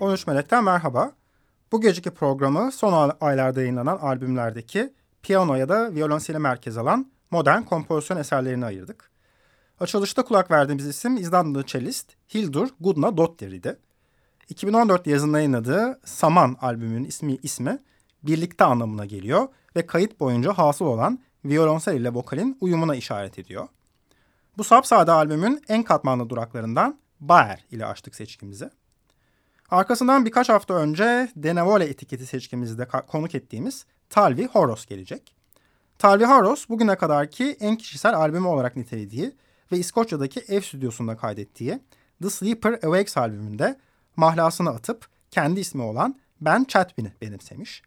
13 Melek'ten merhaba. Bu geceki programı son aylarda yayınlanan albümlerdeki piyano ya da violonseli merkez alan modern kompozisyon eserlerini ayırdık. Açılışta kulak verdiğimiz isim İzlandalı cellist Hildur Gudna Dottir idi. 2014 yazında yayınladığı Saman albümünün ismi ismi birlikte anlamına geliyor ve kayıt boyunca hasıl olan violonsel ile vokalin uyumuna işaret ediyor. Bu sapsade albümün en katmanlı duraklarından Bayer ile açtık seçkimizi. Arkasından birkaç hafta önce Denevole etiketi seçkimizde konuk ettiğimiz Talvi Horos gelecek. Talvi Horos bugüne kadarki en kişisel albümü olarak nitelediği ve İskoçya'daki ev stüdyosunda kaydettiği The Sleeper Awakes albümünde mahlasını atıp kendi ismi olan Ben Chatwin'i benimsemiş.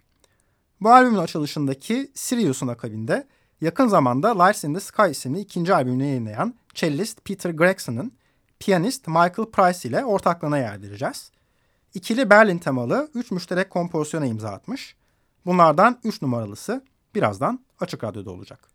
Bu albümün açılışındaki Sirius'un akabinde yakın zamanda Lights in the Sky isimli ikinci albümünü yayınlayan cellist Peter Gregson'ın piyanist Michael Price ile ortaklığına yer vereceğiz. İkili Berlin temalı 3 müşterek kompozisyona imza atmış. Bunlardan 3 numaralısı birazdan Açık Radyo'da olacak.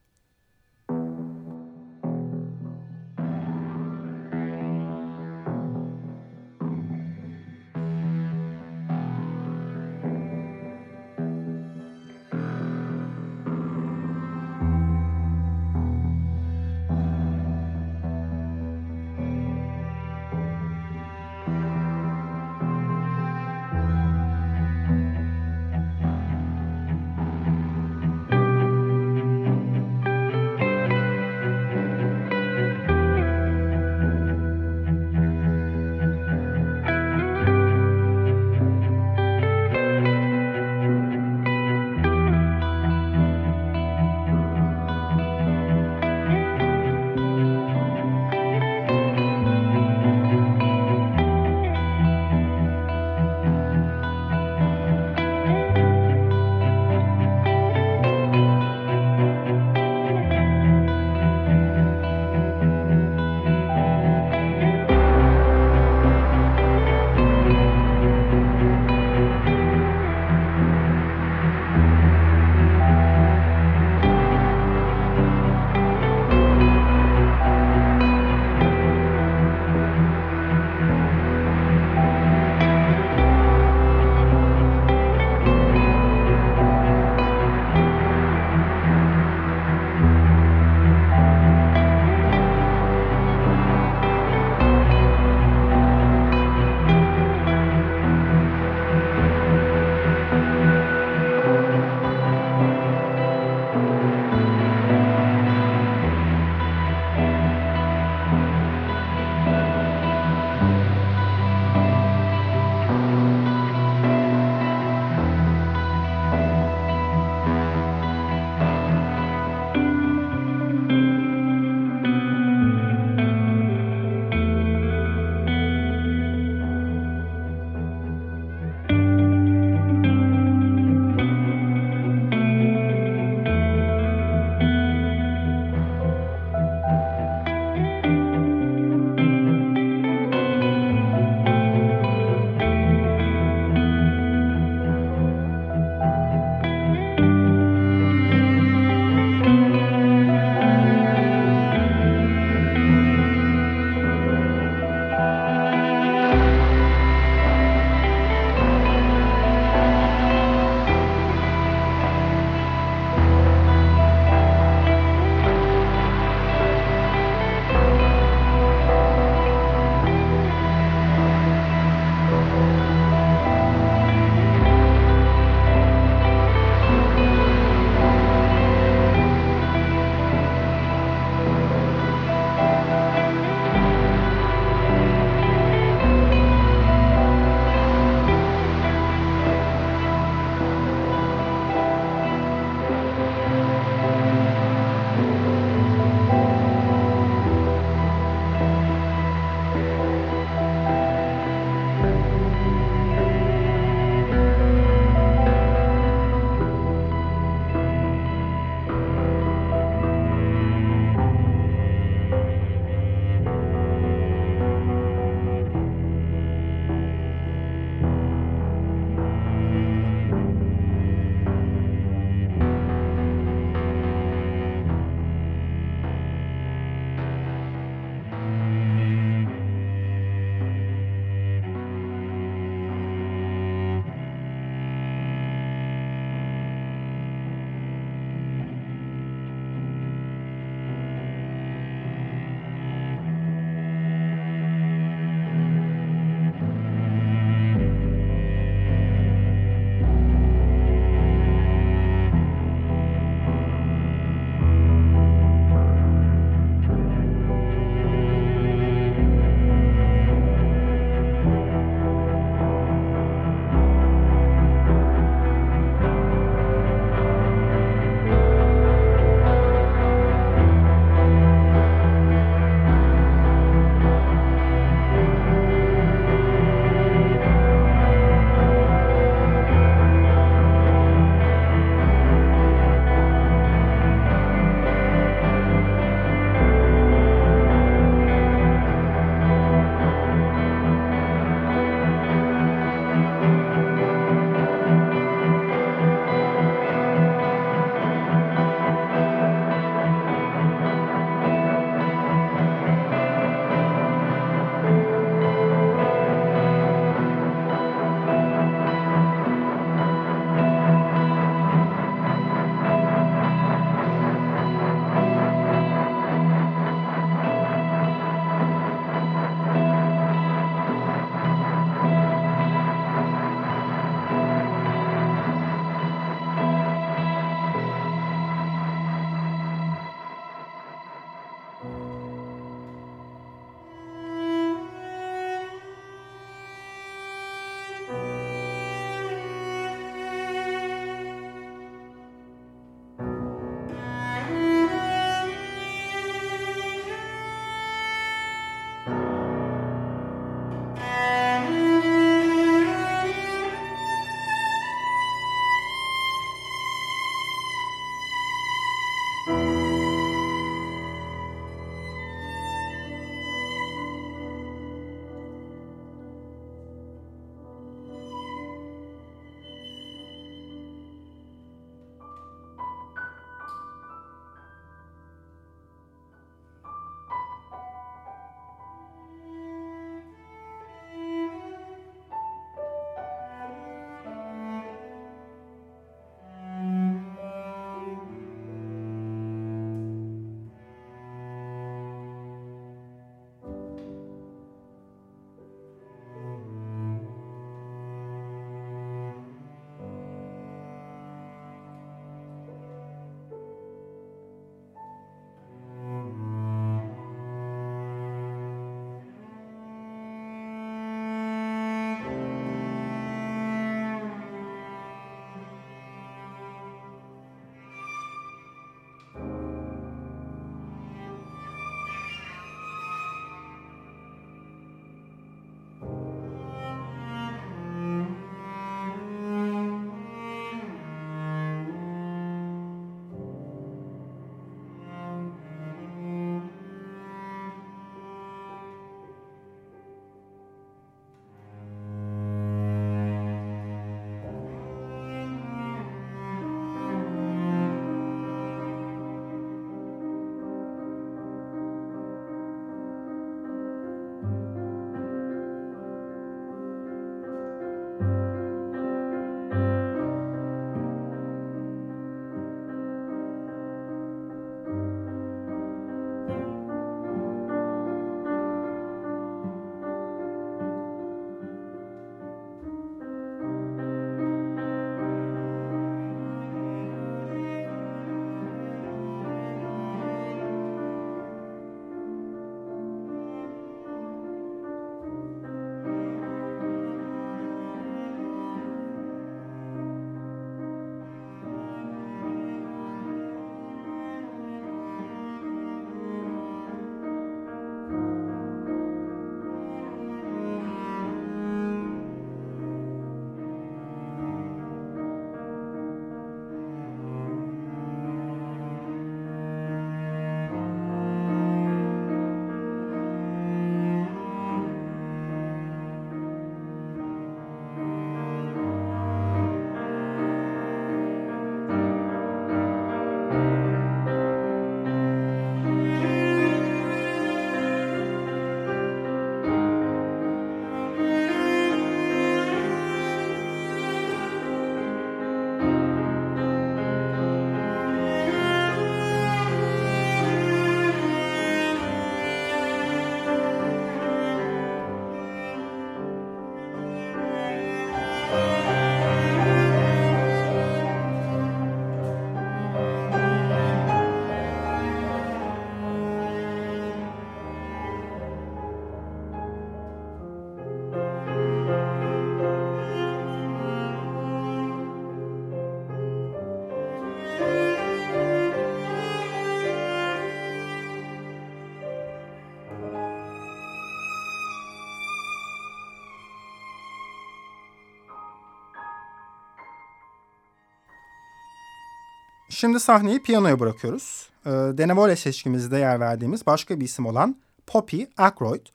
Şimdi sahneyi piyanoya bırakıyoruz. Ee, Denevole seçkimizde yer verdiğimiz başka bir isim olan Poppy Ackroyd,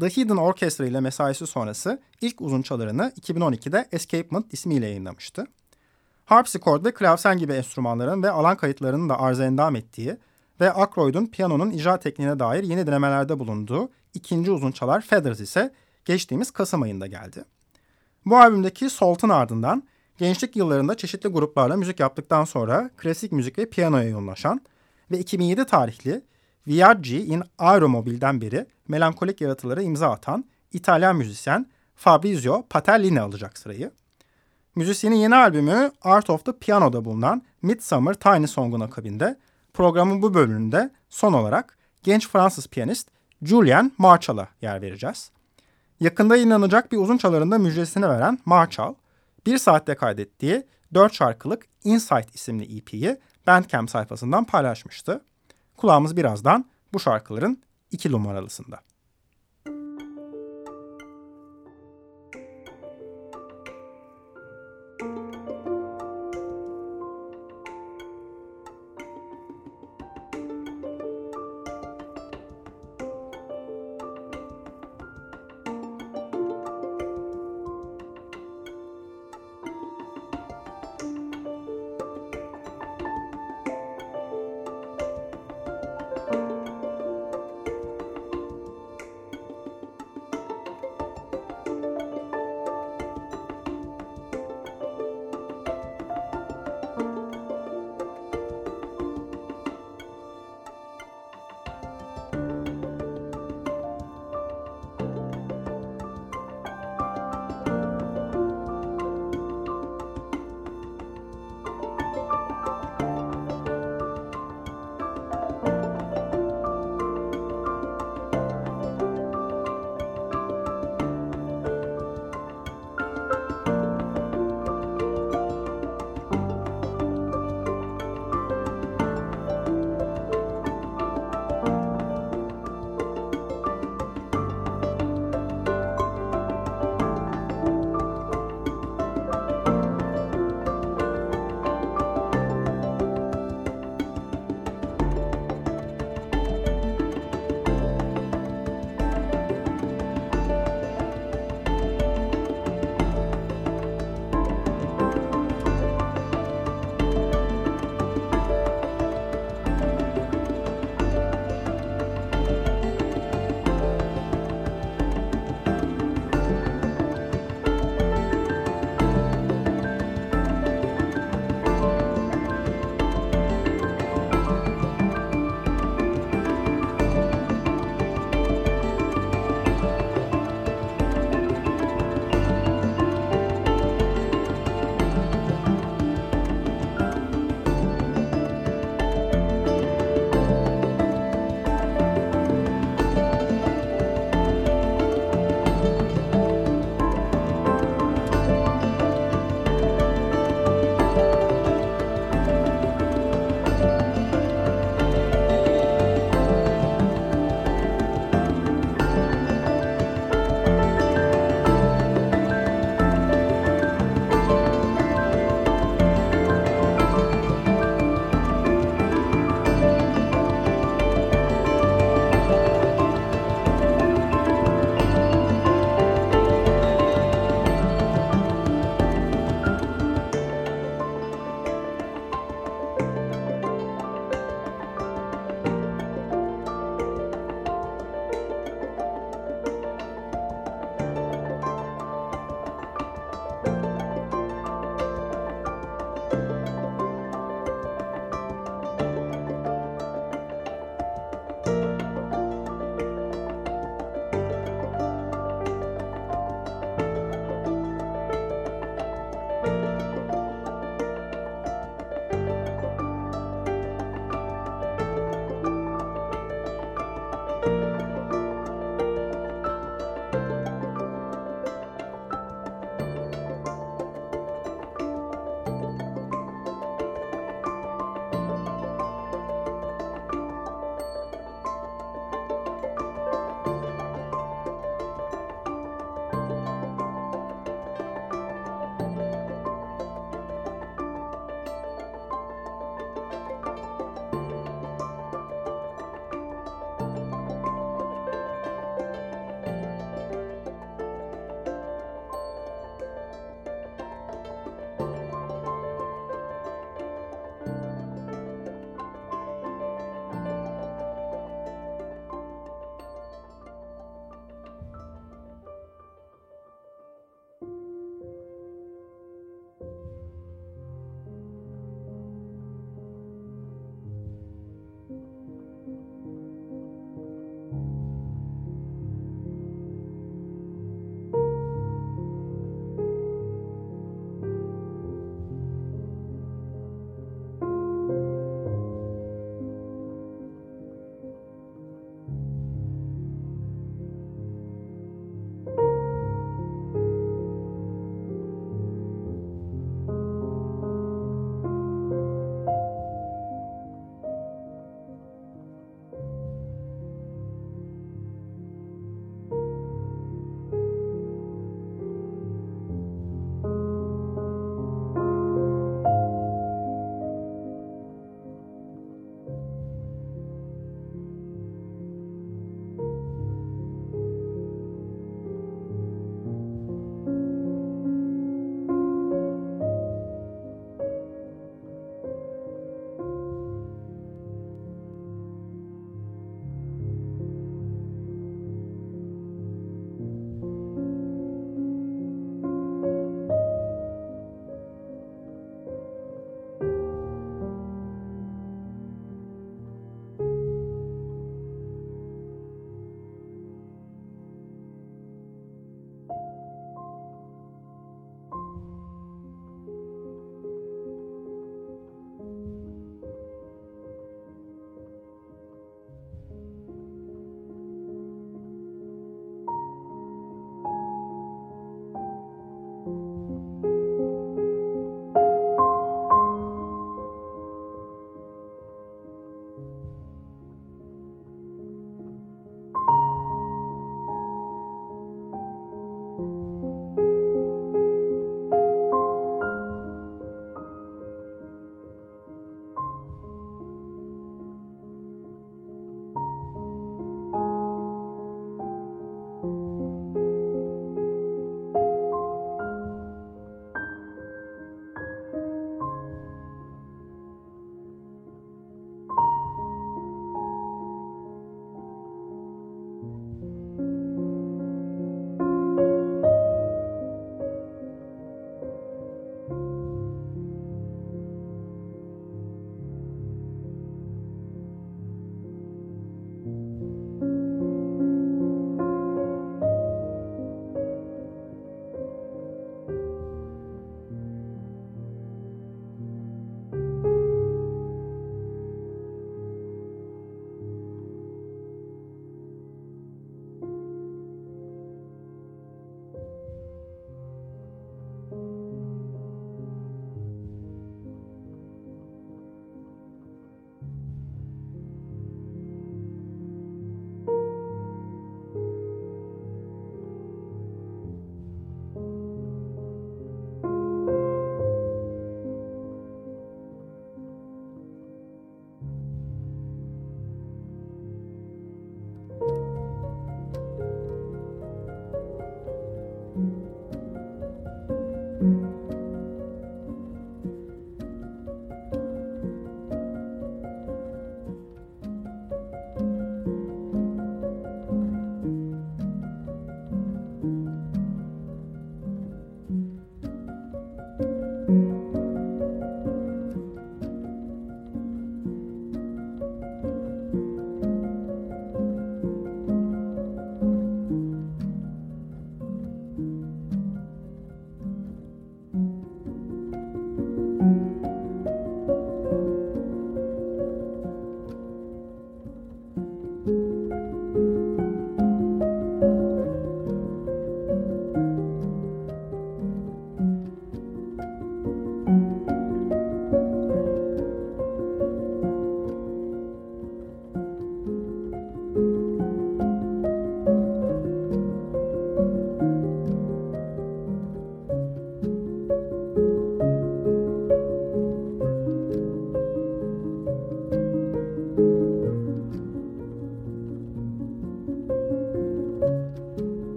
The Hidden Orchestra ile mesaisi sonrası ilk uzun çalarını 2012'de Escapement ismiyle yayınlamıştı. Harpsichord ve klavsen gibi enstrümanların ve alan kayıtlarının da arıza endam ettiği ve Ackroyd'un piyanonun icra tekniğine dair yeni denemelerde bulunduğu ikinci uzun çalar Feathers ise geçtiğimiz Kasım ayında geldi. Bu albümdeki Salt'ın ardından gençlik yıllarında çeşitli gruplarla müzik yaptıktan sonra klasik müzik ve piyanoya yoğunlaşan ve 2007 tarihli Viaggi in Aeromobil'den beri melankolik yaratılara imza atan İtalyan müzisyen Fabrizio Patellini alacak sırayı. Müzisyenin yeni albümü Art of the Piano'da bulunan Midsummer Tiny Song'un akabinde programın bu bölümünde son olarak genç Fransız piyanist Julien Marchal'a yer vereceğiz. Yakında yayınlanacak bir uzun çalarında müjdesini veren Marshall, bir saatte kaydettiği 4 şarkılık Insight isimli EP'yi Bandcamp sayfasından paylaşmıştı. Kulağımız birazdan bu şarkıların iki numaralısında.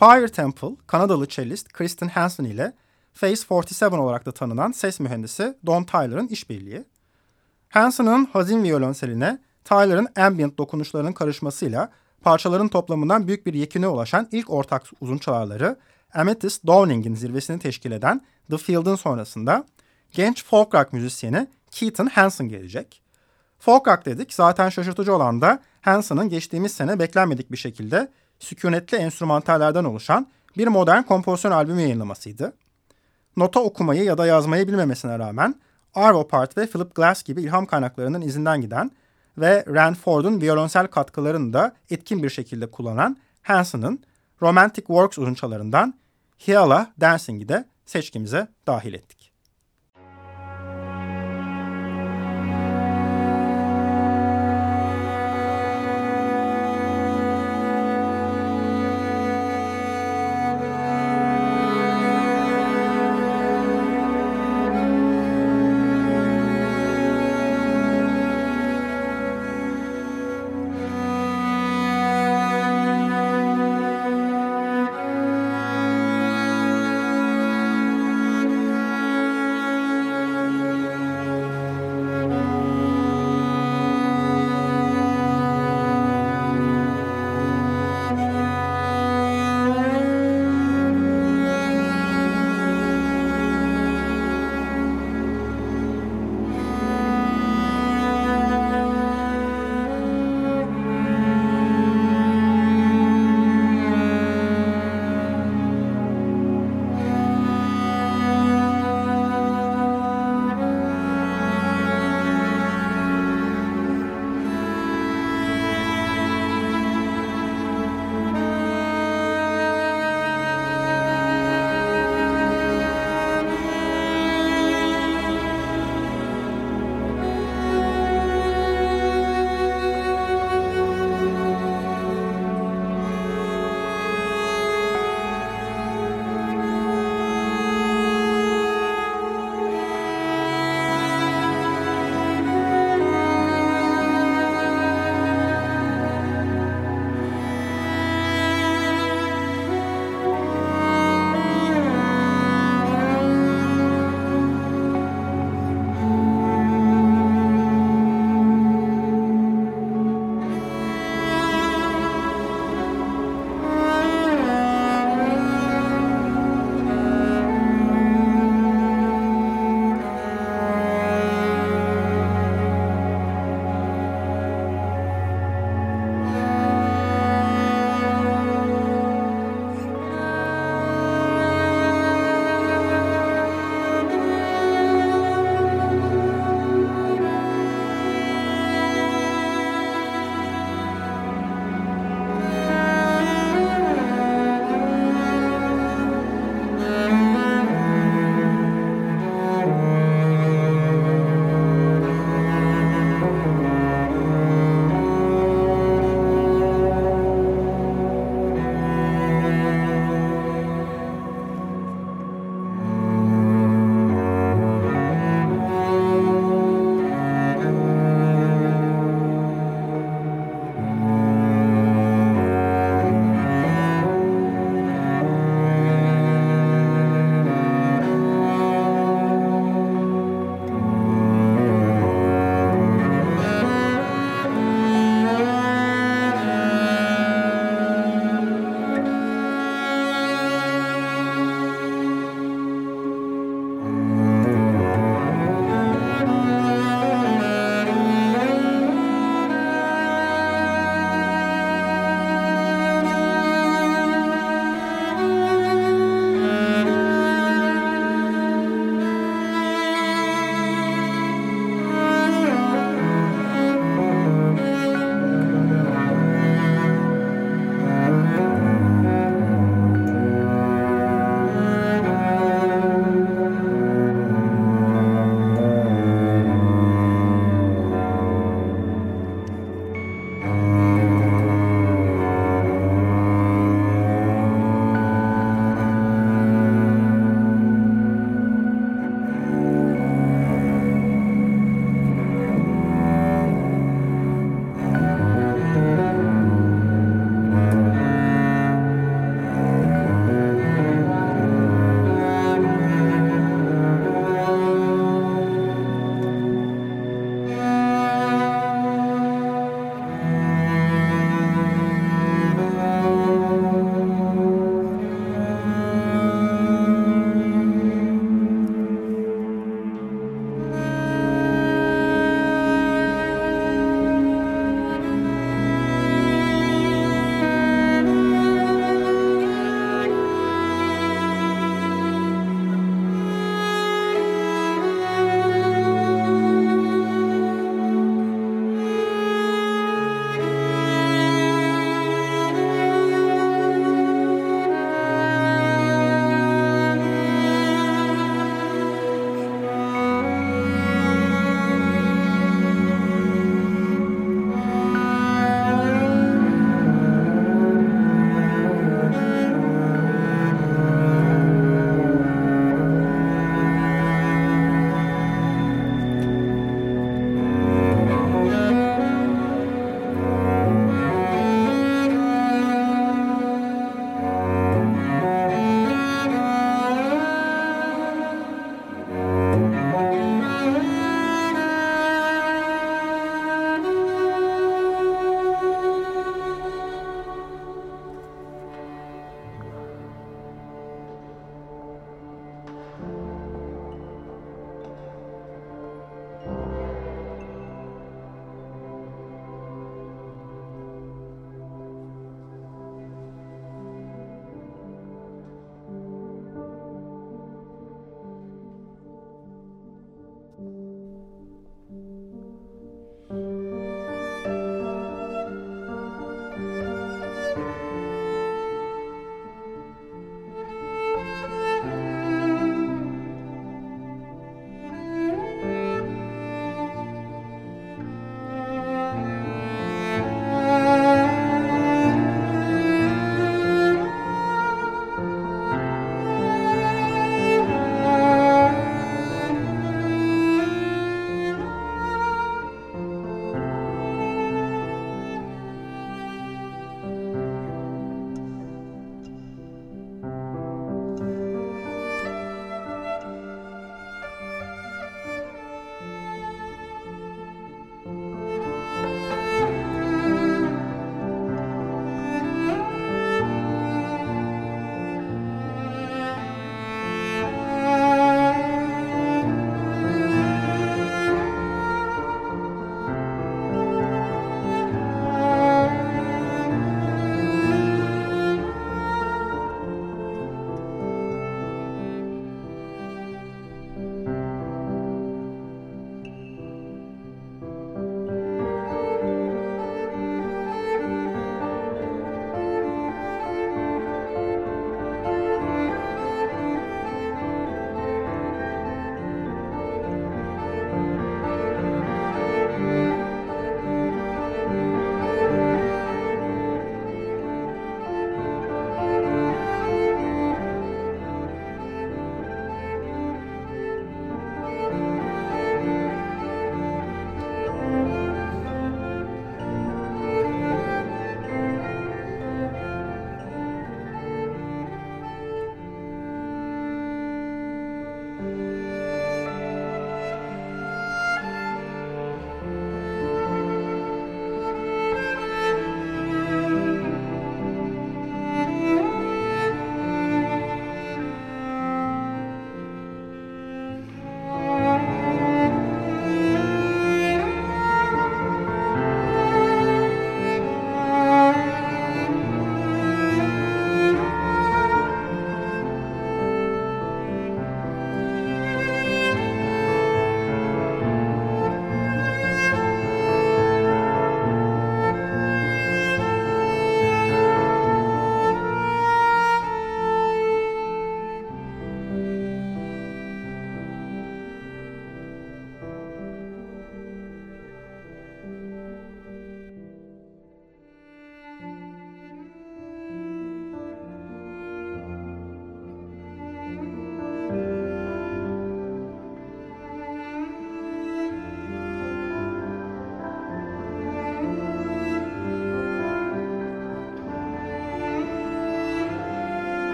Fire Temple, Kanadalı cellist Kristen Hansen ile Phase 47 olarak da tanınan ses mühendisi Don Tyler'ın işbirliği. Hansen'ın hazin violonseline Tyler'ın ambient dokunuşlarının karışmasıyla parçaların toplamından büyük bir yekine ulaşan ilk ortak uzun çalarları Amethyst Downing'in zirvesini teşkil eden The Field'ın sonrasında genç folk rock müzisyeni Keaton Hansen gelecek. Folk rock dedik zaten şaşırtıcı olan da Hansen'ın geçtiğimiz sene beklenmedik bir şekilde sükunetli enstrümantallerden oluşan bir modern kompozisyon albümü yayınlamasıydı. Nota okumayı ya da yazmayı bilmemesine rağmen Arvo Part ve Philip Glass gibi ilham kaynaklarının izinden giden ve Ranford'un violonsel katkılarını da etkin bir şekilde kullanan Hansen'ın Romantic Works uzunçalarından Hiala Dancing'i de seçkimize dahil ettik.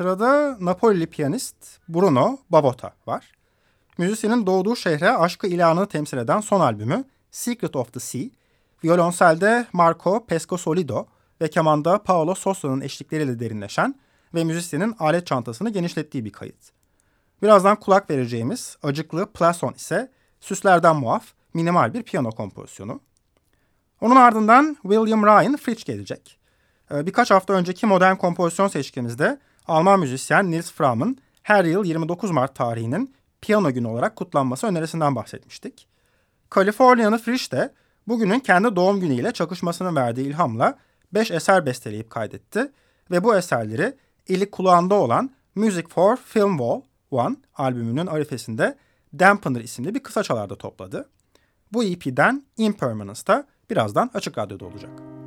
Sırada Napolili piyanist Bruno Babota var. Müzisyenin doğduğu şehre aşkı ilanını temsil eden son albümü Secret of the Sea, violonselde Marco Pescosolido ve kemanda Paolo Sosa'nın eşlikleriyle derinleşen ve müzisyenin alet çantasını genişlettiği bir kayıt. Birazdan kulak vereceğimiz acıklı Plason ise süslerden muaf minimal bir piyano kompozisyonu. Onun ardından William Ryan Fritsch gelecek. Ee, birkaç hafta önceki modern kompozisyon seçkimizde Alman müzisyen Nils Fram'ın her yıl 29 Mart tarihinin piyano günü olarak kutlanması önerisinden bahsetmiştik. Kaliforniyalı Frisch de bugünün kendi doğum günüyle çakışmasını verdiği ilhamla 5 eser besteleyip kaydetti ve bu eserleri eli kulağında olan Music for Film Wall One albümünün arifesinde Dampener isimli bir kısa çalarda topladı. Bu EP'den Impermanence'da birazdan Açık Radyo'da olacak.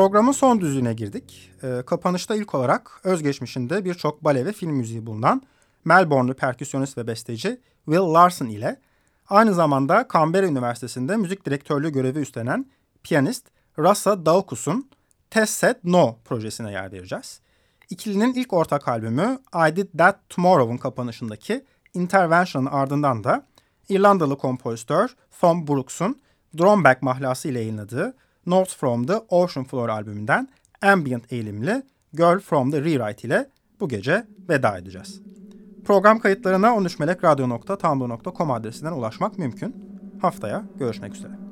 Programın son düzlüğüne girdik. E, kapanışta ilk olarak özgeçmişinde birçok bale ve film müziği bulunan Melbourne'lu perküsyonist ve besteci Will Larson ile aynı zamanda Canberra Üniversitesi'nde müzik direktörlüğü görevi üstlenen piyanist Rasa Daukus'un Test Set No projesine yer vereceğiz. İkilinin ilk ortak albümü I Did That Tomorrow'un kapanışındaki Intervention'ın ardından da İrlandalı kompozitör Tom Brooks'un Drumback mahlası ile yayınladığı Notes from the Ocean Floor albümünden ambient eğilimli Girl from the Rewrite ile bu gece veda edeceğiz. Program kayıtlarına 13melekradyo.tumblr.com adresinden ulaşmak mümkün. Haftaya görüşmek üzere.